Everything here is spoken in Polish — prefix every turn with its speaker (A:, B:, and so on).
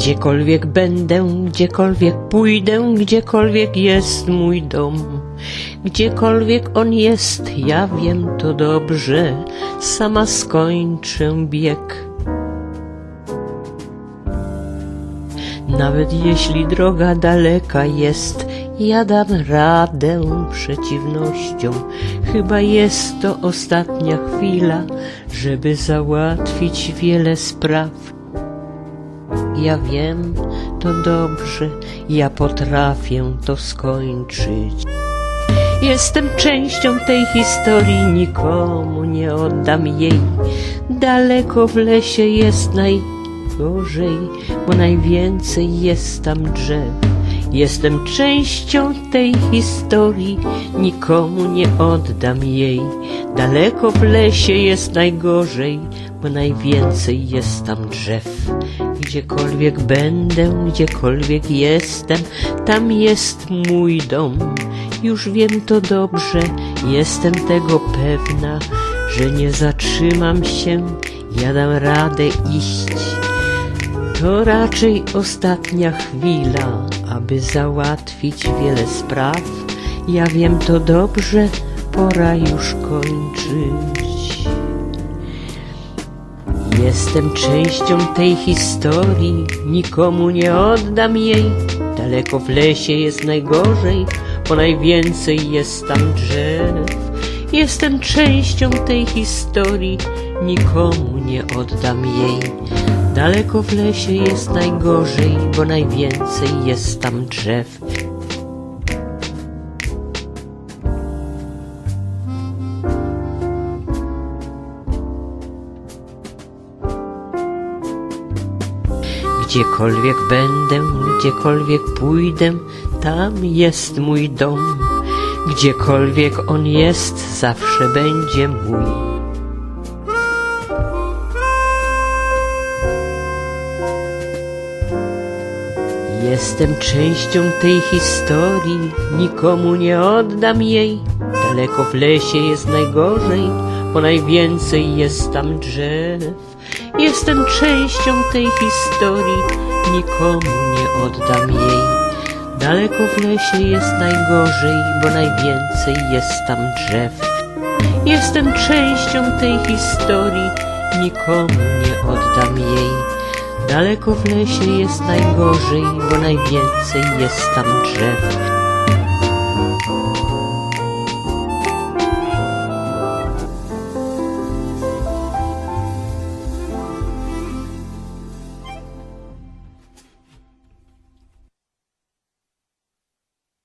A: Gdziekolwiek będę, gdziekolwiek pójdę, gdziekolwiek jest mój dom. Gdziekolwiek on jest, ja wiem to dobrze, sama skończę bieg. Nawet jeśli droga daleka jest, ja dam radę przeciwnościom. Chyba jest to ostatnia chwila, żeby załatwić wiele spraw. Ja wiem to dobrze, ja potrafię to skończyć. Jestem częścią tej historii, nikomu nie oddam jej. Daleko w lesie jest najgorzej, bo najwięcej jest tam drzew. Jestem częścią tej historii, nikomu nie oddam jej. Daleko w lesie jest najgorzej, bo najwięcej jest tam drzew. Gdziekolwiek będę, gdziekolwiek jestem, tam jest mój dom. Już wiem to dobrze, jestem tego pewna, że nie zatrzymam się, ja dam radę iść. To raczej ostatnia chwila, aby załatwić wiele spraw. Ja wiem to dobrze, pora już kończyć. Jestem częścią tej historii, nikomu nie oddam jej. Daleko w lesie jest najgorzej, bo najwięcej jest tam drzew. Jestem częścią tej historii, nikomu nie oddam jej. Daleko w lesie jest najgorzej, bo najwięcej jest tam drzew. Gdziekolwiek będę, gdziekolwiek pójdę, tam jest mój dom. Gdziekolwiek on jest, zawsze będzie mój. Jestem częścią tej historii, nikomu nie oddam jej. Daleko w lesie jest najgorzej, bo najwięcej jest tam drzew. Jestem częścią tej historii, nikomu nie oddam jej. Daleko w lesie jest najgorzej, bo najwięcej jest tam drzew. Jestem częścią tej historii, nikomu nie oddam jej. Daleko w lesie jest najgorzej, bo najwięcej jest tam drzew.